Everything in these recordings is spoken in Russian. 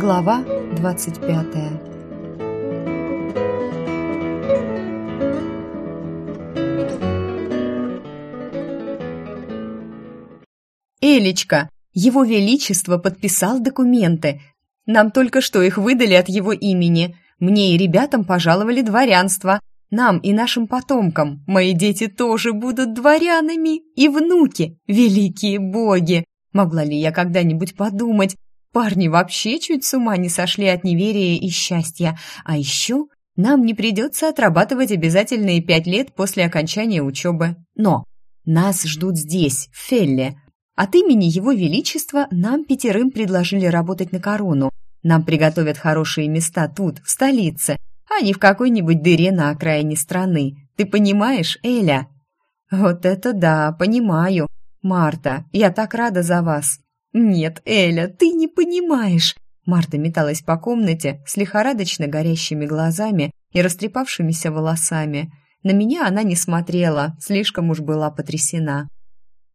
Глава 25 «Элечка, его Величество подписал документы. Нам только что их выдали от его имени. Мне и ребятам пожаловали дворянство. Нам и нашим потомкам. Мои дети тоже будут дворянами. И внуки. Великие боги! Могла ли я когда-нибудь подумать? Парни вообще чуть с ума не сошли от неверия и счастья. А еще нам не придется отрабатывать обязательные пять лет после окончания учебы. Но нас ждут здесь, в Фелле. От имени Его Величества нам пятерым предложили работать на корону. Нам приготовят хорошие места тут, в столице, а не в какой-нибудь дыре на окраине страны. Ты понимаешь, Эля? Вот это да, понимаю. Марта, я так рада за вас. Нет, Эля, ты не понимаешь. Марта металась по комнате с лихорадочно горящими глазами и растрепавшимися волосами. На меня она не смотрела, слишком уж была потрясена.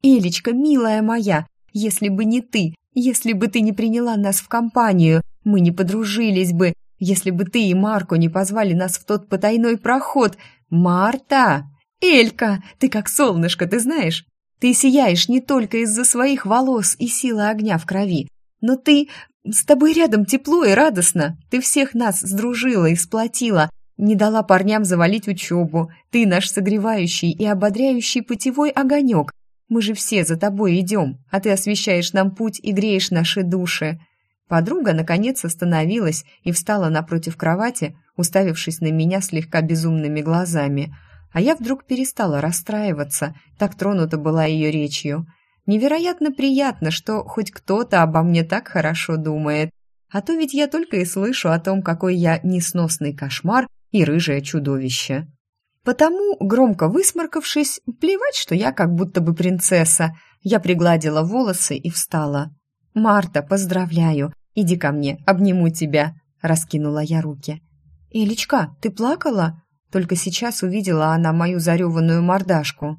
«Элечка, милая моя, если бы не ты, если бы ты не приняла нас в компанию, мы не подружились бы, если бы ты и Марко не позвали нас в тот потайной проход. Марта! Элька, ты как солнышко, ты знаешь? Ты сияешь не только из-за своих волос и силы огня в крови, но ты... С тобой рядом тепло и радостно. Ты всех нас сдружила и сплотила, не дала парням завалить учебу. Ты наш согревающий и ободряющий путевой огонек. Мы же все за тобой идем, а ты освещаешь нам путь и греешь наши души. Подруга, наконец, остановилась и встала напротив кровати, уставившись на меня слегка безумными глазами. А я вдруг перестала расстраиваться, так тронута была ее речью. Невероятно приятно, что хоть кто-то обо мне так хорошо думает. А то ведь я только и слышу о том, какой я несносный кошмар и рыжее чудовище. Потому, громко высморкавшись, плевать, что я как будто бы принцесса, я пригладила волосы и встала. «Марта, поздравляю! Иди ко мне, обниму тебя!» — раскинула я руки. «Элечка, ты плакала?» Только сейчас увидела она мою зареванную мордашку.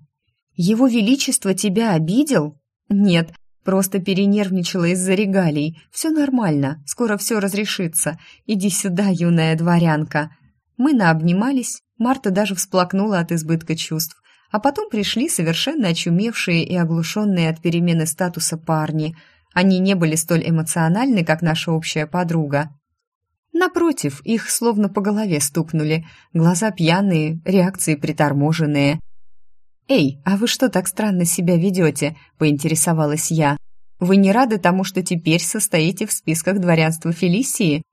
«Его Величество тебя обидел?» «Нет, просто перенервничала из-за регалий. Все нормально, скоро все разрешится. Иди сюда, юная дворянка!» Мы наобнимались, Марта даже всплакнула от избытка чувств. А потом пришли совершенно очумевшие и оглушенные от перемены статуса парни — они не были столь эмоциональны, как наша общая подруга. Напротив, их словно по голове стукнули, глаза пьяные, реакции приторможенные. «Эй, а вы что так странно себя ведете?» – поинтересовалась я. «Вы не рады тому, что теперь состоите в списках дворянства Фелисии?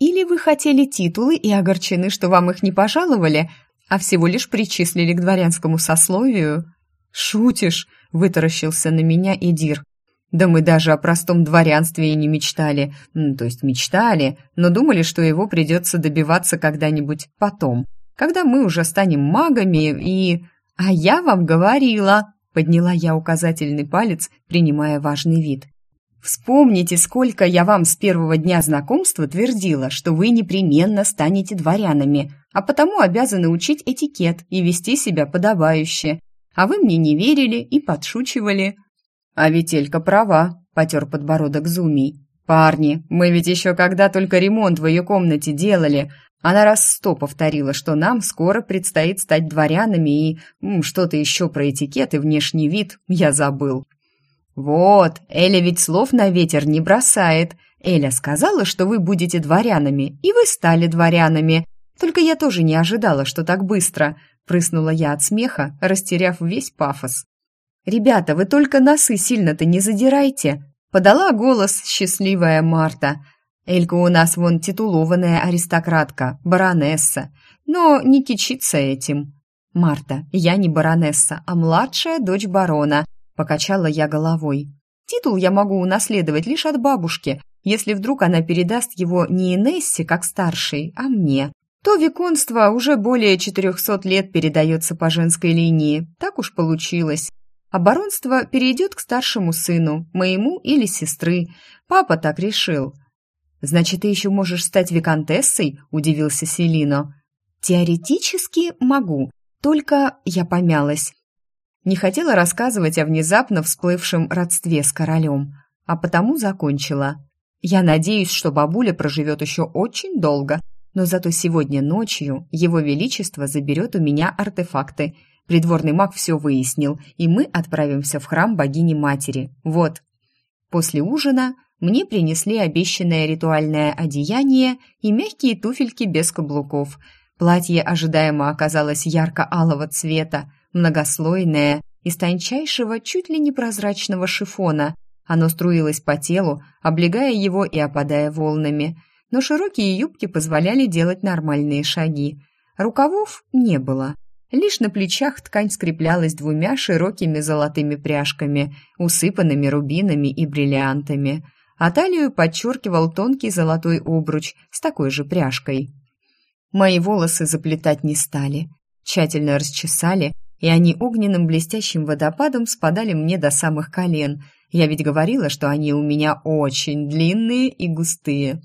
Или вы хотели титулы и огорчены, что вам их не пожаловали, а всего лишь причислили к дворянскому сословию?» «Шутишь?» – вытаращился на меня Эдир. Да мы даже о простом дворянстве и не мечтали. То есть мечтали, но думали, что его придется добиваться когда-нибудь потом. Когда мы уже станем магами и... А я вам говорила, подняла я указательный палец, принимая важный вид. Вспомните, сколько я вам с первого дня знакомства твердила, что вы непременно станете дворянами, а потому обязаны учить этикет и вести себя подобающе. А вы мне не верили и подшучивали. «А ведь Элька права», — потер подбородок Зумий. «Парни, мы ведь еще когда только ремонт в ее комнате делали, она раз сто повторила, что нам скоро предстоит стать дворянами и что-то еще про этикет и внешний вид я забыл». «Вот, Эля ведь слов на ветер не бросает. Эля сказала, что вы будете дворянами, и вы стали дворянами. Только я тоже не ожидала, что так быстро», — прыснула я от смеха, растеряв весь пафос. «Ребята, вы только носы сильно-то не задирайте!» Подала голос счастливая Марта. Элька у нас вон титулованная аристократка, баронесса, но не кичится этим. Марта, я не баронесса, а младшая дочь барона, покачала я головой. Титул я могу унаследовать лишь от бабушки, если вдруг она передаст его не Инессе, как старшей, а мне. То виконство уже более четырехсот лет передается по женской линии. Так уж получилось а баронство перейдет к старшему сыну, моему или сестры. Папа так решил. «Значит, ты еще можешь стать виконтессой?» – удивился Селино. «Теоретически могу, только я помялась. Не хотела рассказывать о внезапно всплывшем родстве с королем, а потому закончила. Я надеюсь, что бабуля проживет еще очень долго, но зато сегодня ночью его величество заберет у меня артефакты. Придворный маг все выяснил, и мы отправимся в храм богини-матери. Вот. После ужина мне принесли обещанное ритуальное одеяние и мягкие туфельки без каблуков. Платье ожидаемо оказалось ярко-алого цвета, многослойное, из тончайшего, чуть ли не прозрачного шифона. Оно струилось по телу, облегая его и опадая волнами. Но широкие юбки позволяли делать нормальные шаги. Рукавов не было. Лишь на плечах ткань скреплялась двумя широкими золотыми пряжками, усыпанными рубинами и бриллиантами, а талию подчеркивал тонкий золотой обруч с такой же пряжкой. Мои волосы заплетать не стали, тщательно расчесали, и они огненным блестящим водопадом спадали мне до самых колен. Я ведь говорила, что они у меня очень длинные и густые.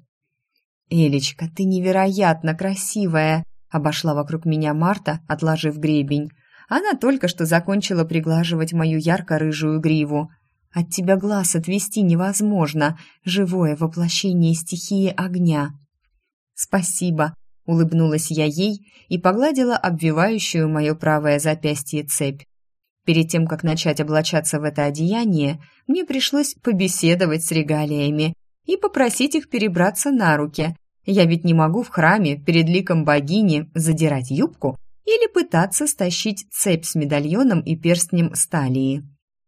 «Элечка, ты невероятно красивая!» Обошла вокруг меня Марта, отложив гребень. Она только что закончила приглаживать мою ярко-рыжую гриву. От тебя глаз отвести невозможно, живое воплощение стихии огня. Спасибо, улыбнулась я ей и погладила обвивающую мое правое запястье цепь. Перед тем, как начать облачаться в это одеяние, мне пришлось побеседовать с регалиями и попросить их перебраться на руки. Я ведь не могу в храме перед ликом богини задирать юбку или пытаться стащить цепь с медальоном и перстнем сталии.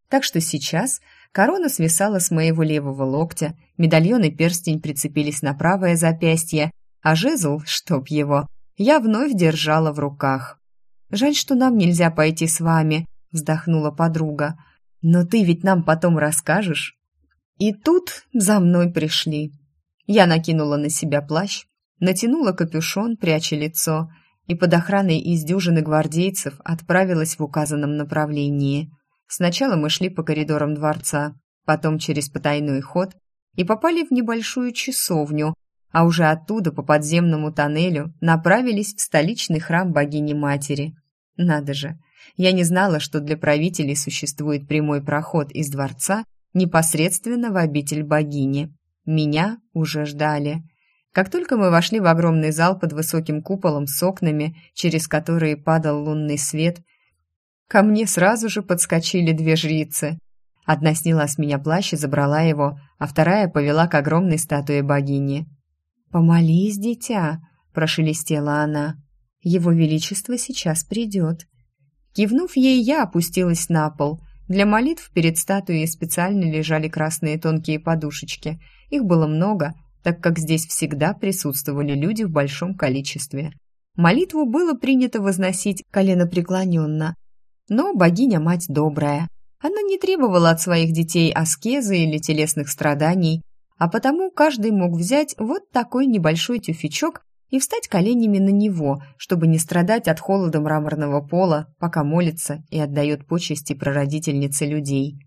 Так что сейчас корона свисала с моего левого локтя, медальон и перстень прицепились на правое запястье, а жезл, чтоб его, я вновь держала в руках. «Жаль, что нам нельзя пойти с вами», — вздохнула подруга. «Но ты ведь нам потом расскажешь». И тут за мной пришли. Я накинула на себя плащ, натянула капюшон, пряча лицо, и под охраной из дюжины гвардейцев отправилась в указанном направлении — Сначала мы шли по коридорам дворца, потом через потайной ход и попали в небольшую часовню, а уже оттуда по подземному тоннелю направились в столичный храм богини-матери. Надо же, я не знала, что для правителей существует прямой проход из дворца непосредственно в обитель богини. Меня уже ждали. Как только мы вошли в огромный зал под высоким куполом с окнами, через которые падал лунный свет, Ко мне сразу же подскочили две жрицы. Одна сняла с меня плащ и забрала его, а вторая повела к огромной статуе богини. «Помолись, дитя», — прошелестела она. «Его Величество сейчас придет». Кивнув ей, я опустилась на пол. Для молитв перед статуей специально лежали красные тонкие подушечки. Их было много, так как здесь всегда присутствовали люди в большом количестве. Молитву было принято возносить коленопреклоненно, но богиня-мать добрая. Она не требовала от своих детей аскезы или телесных страданий, а потому каждый мог взять вот такой небольшой тюфячок и встать коленями на него, чтобы не страдать от холода мраморного пола, пока молится и отдает почести прародительнице людей.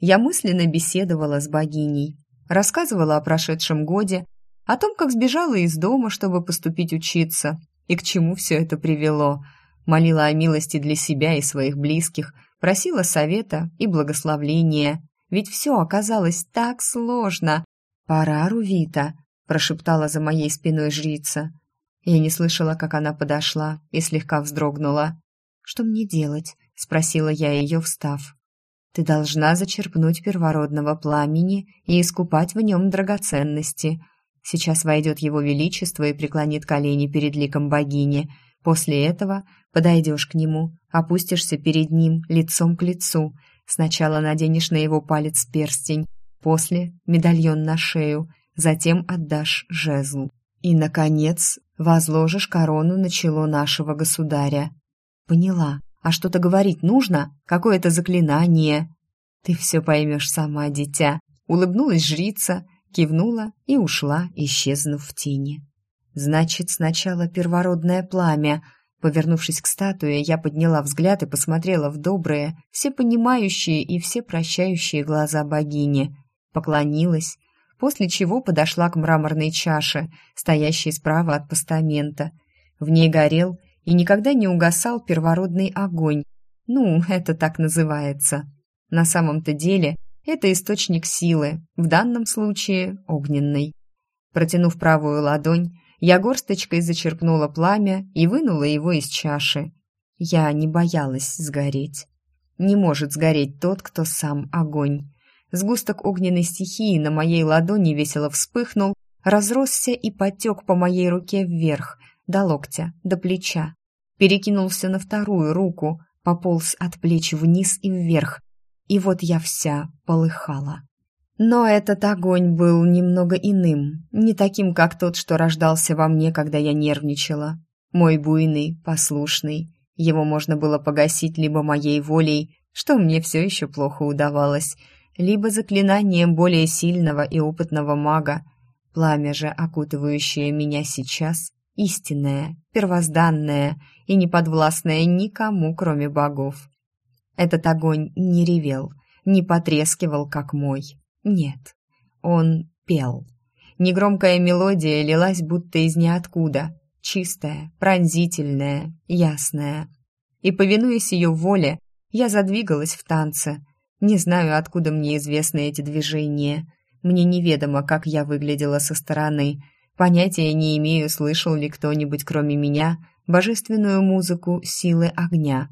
Я мысленно беседовала с богиней, рассказывала о прошедшем годе, о том, как сбежала из дома, чтобы поступить учиться, и к чему все это привело – молила о милости для себя и своих близких, просила совета и благословления. Ведь все оказалось так сложно. «Пора, Рувита», — прошептала за моей спиной жрица. Я не слышала, как она подошла и слегка вздрогнула. «Что мне делать?» — спросила я ее, встав. «Ты должна зачерпнуть первородного пламени и искупать в нем драгоценности. Сейчас войдет его величество и преклонит колени перед ликом богини. После этого Подойдешь к нему, опустишься перед ним лицом к лицу. Сначала наденешь на его палец перстень, после — медальон на шею, затем отдашь жезл. И, наконец, возложишь корону на чело нашего государя. Поняла. А что-то говорить нужно? Какое-то заклинание? Ты все поймешь сама, дитя. Улыбнулась жрица, кивнула и ушла, исчезнув в тени. Значит, сначала первородное пламя — Повернувшись к статуе, я подняла взгляд и посмотрела в добрые, все понимающие и все прощающие глаза богини. Поклонилась, после чего подошла к мраморной чаше, стоящей справа от постамента. В ней горел и никогда не угасал первородный огонь. Ну, это так называется. На самом-то деле Это источник силы, в данном случае огненный. Протянув правую ладонь, я горсточкой зачерпнула пламя и вынула его из чаши. Я не боялась сгореть. Не может сгореть тот, кто сам огонь. Сгусток огненной стихии на моей ладони весело вспыхнул, разросся и потек по моей руке вверх, до локтя, до плеча. Перекинулся на вторую руку, пополз от плеч вниз и вверх. И вот я вся полыхала. Но этот огонь был немного иным, не таким, как тот, что рождался во мне, когда я нервничала. Мой буйный, послушный. Его можно было погасить либо моей волей, что мне все еще плохо удавалось, либо заклинанием более сильного и опытного мага. Пламя же, окутывающее меня сейчас, истинное, первозданное и неподвластное никому, кроме богов. Этот огонь не ревел, не потрескивал, как мой. Нет, он пел. Негромкая мелодия лилась будто из ниоткуда, чистая, пронзительная, ясная. И, повинуясь ее воле, я задвигалась в танце — не знаю, откуда мне известны эти движения. Мне неведомо, как я выглядела со стороны. Понятия не имею, слышал ли кто-нибудь, кроме меня, божественную музыку силы огня.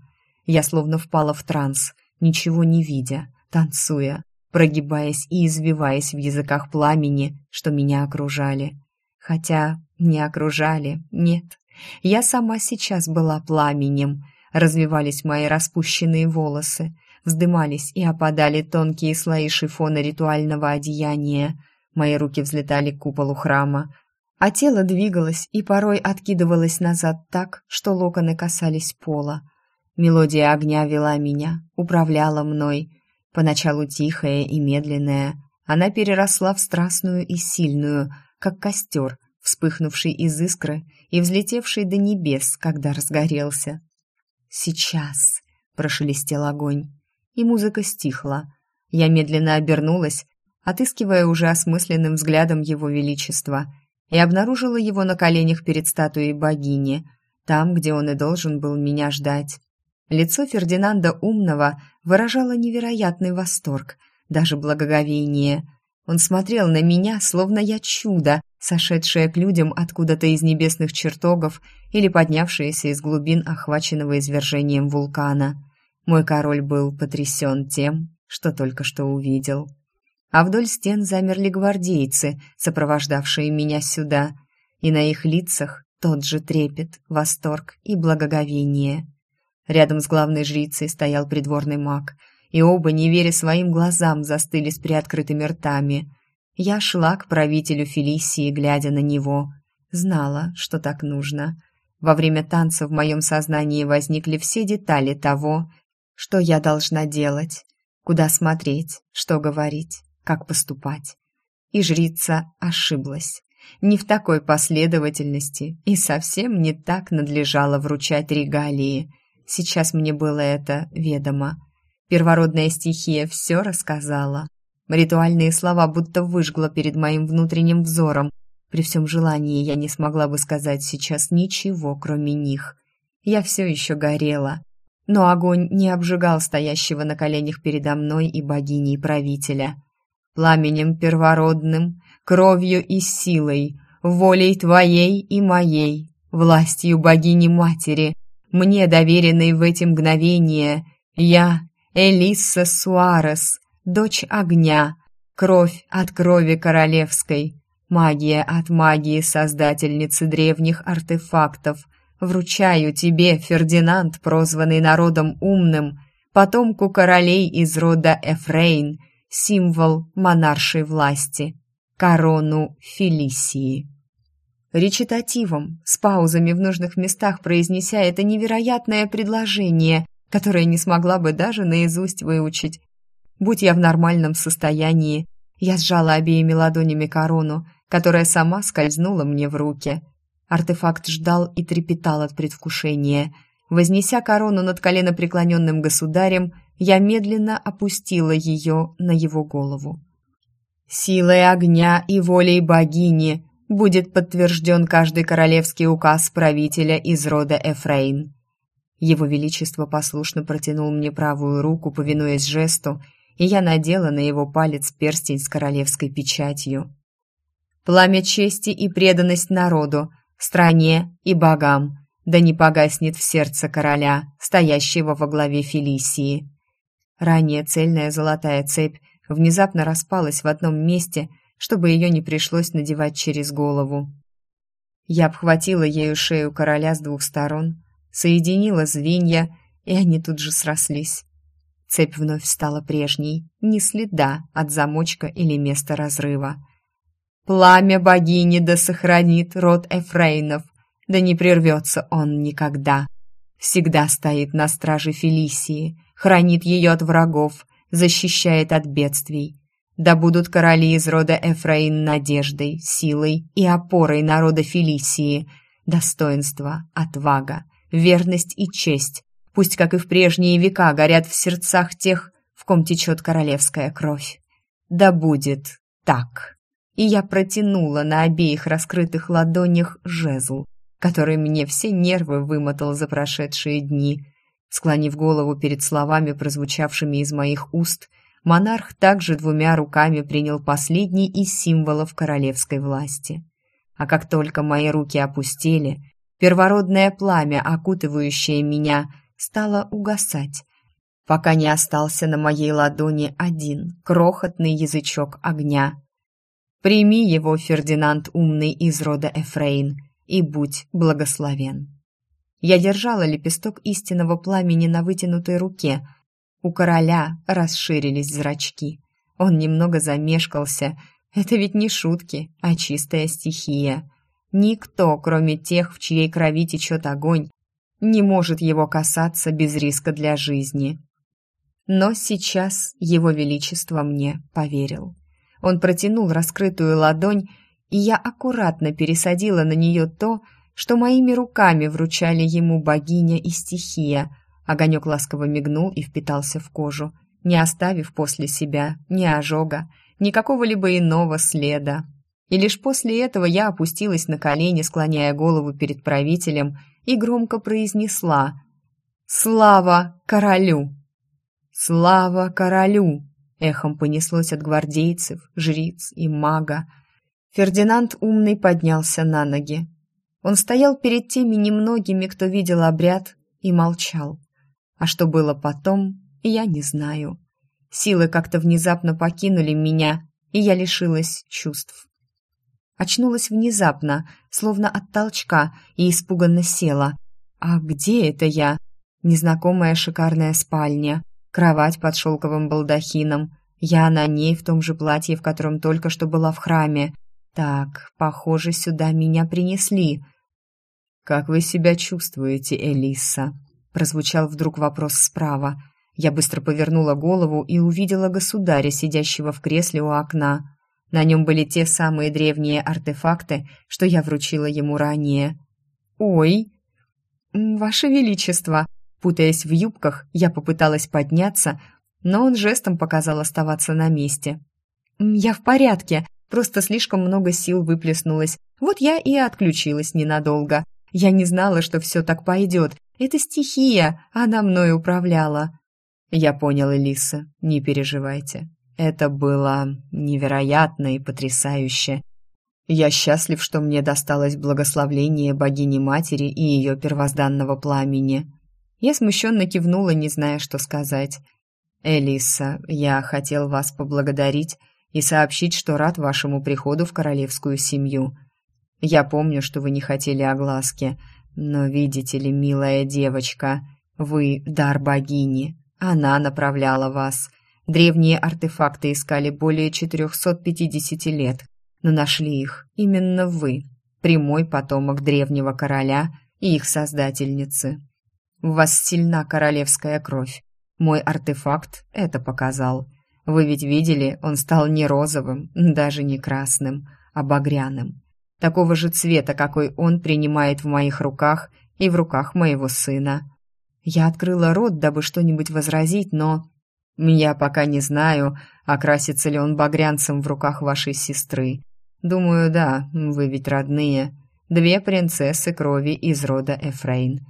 Я словно впала в транс, ничего не видя, танцуя, прогибаясь и извиваясь в языках пламени, что меня окружали. Хотя не окружали, нет. Я сама сейчас была пламенем. Развивались мои распущенные волосы, вздымались и опадали тонкие слои шифона ритуального одеяния. Мои руки взлетали к куполу храма, а тело двигалось и порой откидывалось назад так, что локоны касались пола. Мелодия огня вела меня, управляла мной. Поначалу тихая и медленная, она переросла в страстную и сильную, как костер, вспыхнувший из искры и взлетевший до небес, когда разгорелся. «Сейчас!» — прошелестел огонь и музыка стихла. Я медленно обернулась, отыскивая уже осмысленным взглядом его величества, и обнаружила его на коленях перед статуей богини, там, где он и должен был меня ждать. Лицо Фердинанда Умного выражало невероятный восторг, даже благоговение. Он смотрел на меня, словно я чудо, сошедшее к людям откуда-то из небесных чертогов или поднявшееся из глубин охваченного извержением вулкана. Мой король был потрясен тем, что только что увидел. А вдоль стен замерли гвардейцы, сопровождавшие меня сюда, и на их лицах тот же трепет, восторг и благоговение. Рядом с главной жрицей стоял придворный маг, и оба, не веря своим глазам, застыли с приоткрытыми ртами. Я шла к правителю Фелисии, глядя на него. Знала, что так нужно. Во время танца в моем сознании возникли все детали того, что я должна делать, куда смотреть, что говорить, как поступать. И жрица ошиблась. Не в такой последовательности и совсем не так надлежало вручать регалии. Сейчас мне было это ведомо. Первородная стихия все рассказала. Ритуальные слова будто выжгла перед моим внутренним взором. При всем желании я не смогла бы сказать сейчас ничего, кроме них. Я все еще горела, но огонь не обжигал стоящего на коленях передо мной и богиней правителя. Пламенем первородным, кровью и силой, волей твоей и моей, властью богини-матери, мне доверенной в эти мгновения, я, Элисса Суарес, дочь огня, кровь от крови королевской, магия от магии создательницы древних артефактов, Вручаю тебе, Фердинанд, прозванный народом умным, потомку королей из рода Эфрейн, символ монаршей власти, корону Фелисии. Речитативом, с паузами в нужных местах произнеся это невероятное предложение, которое не смогла бы даже наизусть выучить. Будь я в нормальном состоянии, я сжала обеими ладонями корону, которая сама скользнула мне в руки – Артефакт ждал и трепетал от предвкушения. Вознеся корону над коленопреклоненным государем, я медленно опустила ее на его голову. «Силой огня и волей богини будет подтвержден каждый королевский указ правителя из рода Эфрейн». Его Величество послушно протянул мне правую руку, повинуясь жесту, и я надела на его палец перстень с королевской печатью. «Пламя чести и преданность народу, стране и богам, да не погаснет в сердце короля, стоящего во главе Фелисии». Ранее цельная золотая цепь внезапно распалась в одном месте, чтобы ее не пришлось надевать через голову. Я обхватила ею шею короля с двух сторон, соединила звенья, и они тут же срослись. Цепь вновь стала прежней, ни следа от замочка или места разрыва. «Пламя богини да сохранит род Эфрейнов, да не прервется он никогда. Всегда стоит на страже Фелисии, хранит ее от врагов, защищает от бедствий. Да будут короли из рода Эфраин надеждой, силой и опорой народа Фелисии, достоинство, отвага, верность и честь, пусть, как и в прежние века, горят в сердцах тех, в ком течет королевская кровь. Да будет так. И я протянула на обеих раскрытых ладонях жезл, который мне все нервы вымотал за прошедшие дни. Склонив голову перед словами, прозвучавшими из моих уст, монарх также двумя руками принял последний из символов королевской власти. А как только мои руки опустели, первородное пламя, окутывающее меня, стало угасать, пока не остался на моей ладони один крохотный язычок огня. «Прими его, Фердинанд умный из рода Эфрейн, и будь благословен». Я держала лепесток истинного пламени на вытянутой руке. У короля расширились зрачки. Он немного замешкался. Это ведь не шутки, а чистая стихия. Никто, кроме тех, в чьей крови течет огонь, не может его касаться без риска для жизни. Но сейчас его величество мне поверил. Он протянул раскрытую ладонь, и я аккуратно пересадила на нее то, что моими руками вручали ему богиня и стихия. Огонек ласково мигнул и впитался в кожу, не оставив после себя ни ожога, ни какого-либо иного следа. И лишь после этого я опустилась на колени, склоняя голову перед правителем, и громко произнесла «Слава королю!» «Слава королю!» эхом понеслось от гвардейцев, жриц и мага. Фердинанд умный поднялся на ноги, он стоял перед теми немногими, кто видел обряд, и молчал. А что было потом, я не знаю. Силы как-то внезапно покинули меня, и я лишилась чувств. Очнулась внезапно, словно от толчка, и испуганно села. А где это я? Незнакомая шикарная спальня, кровать под шелковым балдахином. Я на ней в том же платье, в котором только что была в храме. Так, похоже, сюда меня принесли. «Как вы себя чувствуете, Элиса?» Прозвучал вдруг вопрос справа. Я быстро повернула голову и увидела государя, сидящего в кресле у окна. На нем были те самые древние артефакты, что я вручила ему ранее. «Ой!» «Ваше Величество!» Путаясь в юбках, я попыталась подняться, но он жестом показал оставаться на месте. «Я в порядке, просто слишком много сил выплеснулось. Вот я и отключилась ненадолго. Я не знала, что все так пойдет. Это стихия, она мной управляла. Я понял, Элиса, не переживайте. Это было невероятно и потрясающе. Я счастлив, что мне досталось благословление богини-матери и ее первозданного пламени. Я смущенно кивнула, не зная, что сказать. «Элиса, я хотел вас поблагодарить и сообщить, что рад вашему приходу в королевскую семью. Я помню, что вы не хотели огласки, но видите ли, милая девочка, вы дар богини. Она направляла вас. Древние артефакты искали более 450 лет, но нашли их именно вы, прямой потомок древнего короля и их создательницы. В вас сильна королевская кровь. Мой артефакт это показал. Вы ведь видели, он стал не розовым, даже не красным, а багряным такого же цвета, какой он принимает в моих руках и в руках моего сына. Я открыла рот, дабы что-нибудь возразить, но... Я пока не знаю, окрасится ли он багрянцем в руках вашей сестры. Думаю, да, вы ведь родные. Две принцессы крови из рода Эфрейн.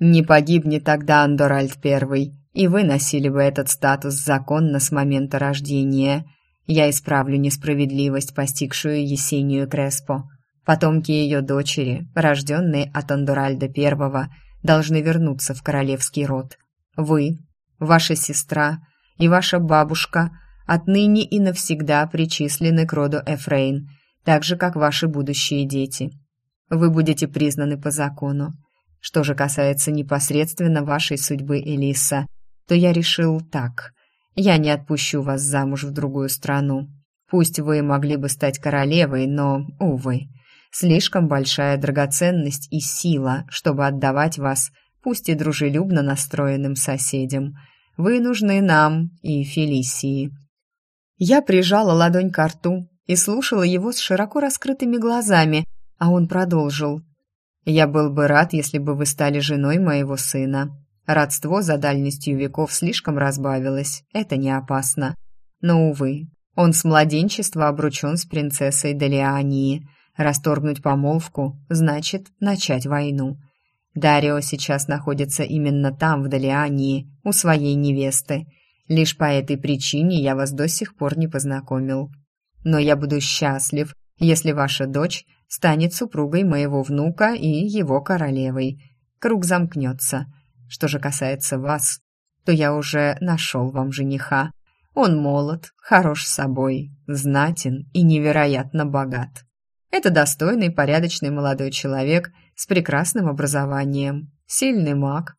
Не погибнет тогда Андоральд I, и вы носили бы этот статус законно с момента рождения. Я исправлю несправедливость, постигшую Есению Креспо. Потомки ее дочери, рожденные от Андоральда I, должны вернуться в королевский род. Вы, ваша сестра и ваша бабушка отныне и навсегда причислены к роду Эфрейн, так же, как ваши будущие дети. Вы будете признаны по закону. Что же касается непосредственно вашей судьбы, Элиса, то я решил так. Я не отпущу вас замуж в другую страну. Пусть вы могли бы стать королевой, но, увы, слишком большая драгоценность и сила, чтобы отдавать вас, пусть и дружелюбно настроенным соседям. Вы нужны нам и Фелисии. Я прижала ладонь к рту и слушала его с широко раскрытыми глазами, а он продолжил. «Я был бы рад, если бы вы стали женой моего сына. Родство за дальностью веков слишком разбавилось, это не опасно. Но, увы, он с младенчества обручен с принцессой Делиании. Расторгнуть помолвку значит начать войну. Дарио сейчас находится именно там, в Делиании, у своей невесты, Лишь по этой причине я вас до сих пор не познакомил. Но я буду счастлив, если ваша дочь станет супругой моего внука и его королевой. Круг замкнется. Что же касается вас, то я уже нашел вам жениха. Он молод, хорош собой, знатен и невероятно богат. Это достойный, порядочный молодой человек с прекрасным образованием, сильный маг.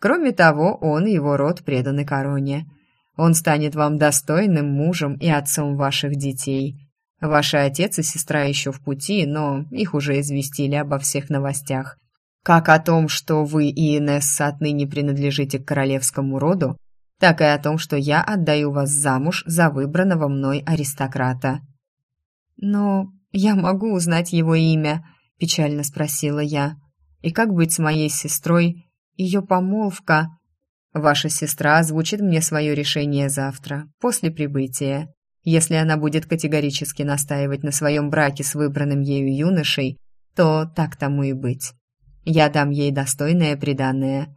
Кроме того, он и его род преданы короне – он станет вам достойным мужем и отцом ваших детей. Ваши отец и сестра еще в пути, но их уже известили обо всех новостях. Как о том, что вы и Инесса отныне принадлежите к королевскому роду, так и о том, что я отдаю вас замуж за выбранного мной аристократа». «Но я могу узнать его имя?» – печально спросила я. «И как быть с моей сестрой? Ее помолвка...» Ваша сестра озвучит мне свое решение завтра, после прибытия. Если она будет категорически настаивать на своем браке с выбранным ею юношей, то так тому и быть. Я дам ей достойное приданное.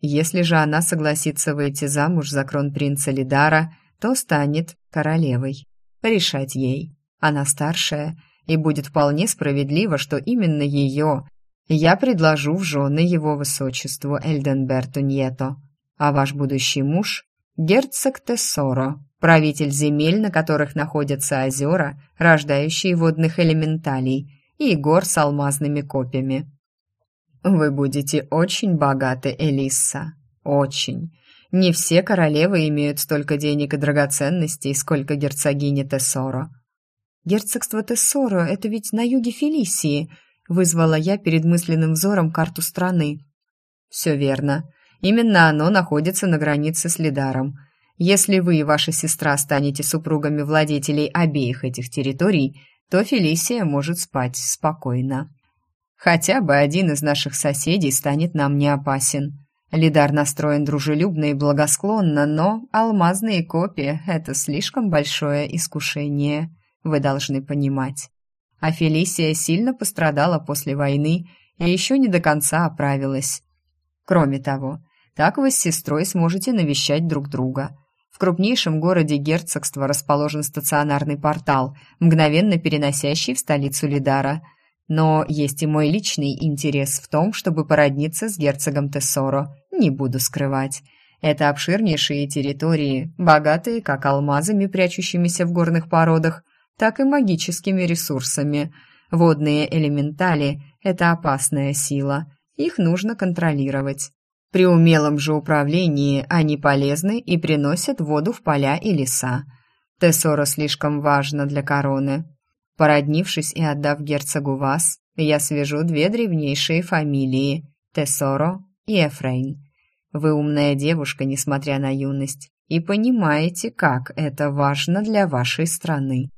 Если же она согласится выйти замуж за кронпринца Лидара, то станет королевой. Решать ей. Она старшая, и будет вполне справедливо, что именно ее я предложу в жены его высочеству Эльденберту Ньето а ваш будущий муж – герцог Тессоро, правитель земель, на которых находятся озера, рождающие водных элементалей, и гор с алмазными копьями. Вы будете очень богаты, Элисса, очень. Не все королевы имеют столько денег и драгоценностей, сколько герцогини Тессоро. Герцогство Тессоро – это ведь на юге Фелисии, вызвала я перед мысленным взором карту страны. Все верно. Именно оно находится на границе с Лидаром. Если вы и ваша сестра станете супругами владетелей обеих этих территорий, то Фелисия может спать спокойно. Хотя бы один из наших соседей станет нам не опасен. Лидар настроен дружелюбно и благосклонно, но алмазные копии — это слишком большое искушение, вы должны понимать. А Фелисия сильно пострадала после войны и еще не до конца оправилась. Кроме того, так вы с сестрой сможете навещать друг друга. В крупнейшем городе герцогства расположен стационарный портал, мгновенно переносящий в столицу Лидара. Но есть и мой личный интерес в том, чтобы породниться с герцогом Тессоро, не буду скрывать. Это обширнейшие территории, богатые как алмазами, прячущимися в горных породах, так и магическими ресурсами. Водные элементали – это опасная сила – их нужно контролировать. При умелом же управлении они полезны и приносят воду в поля и леса. Тессора слишком важно для короны. Породнившись и отдав герцогу вас, я свяжу две древнейшие фамилии – Тессоро и Эфрейн. Вы умная девушка, несмотря на юность, и понимаете, как это важно для вашей страны.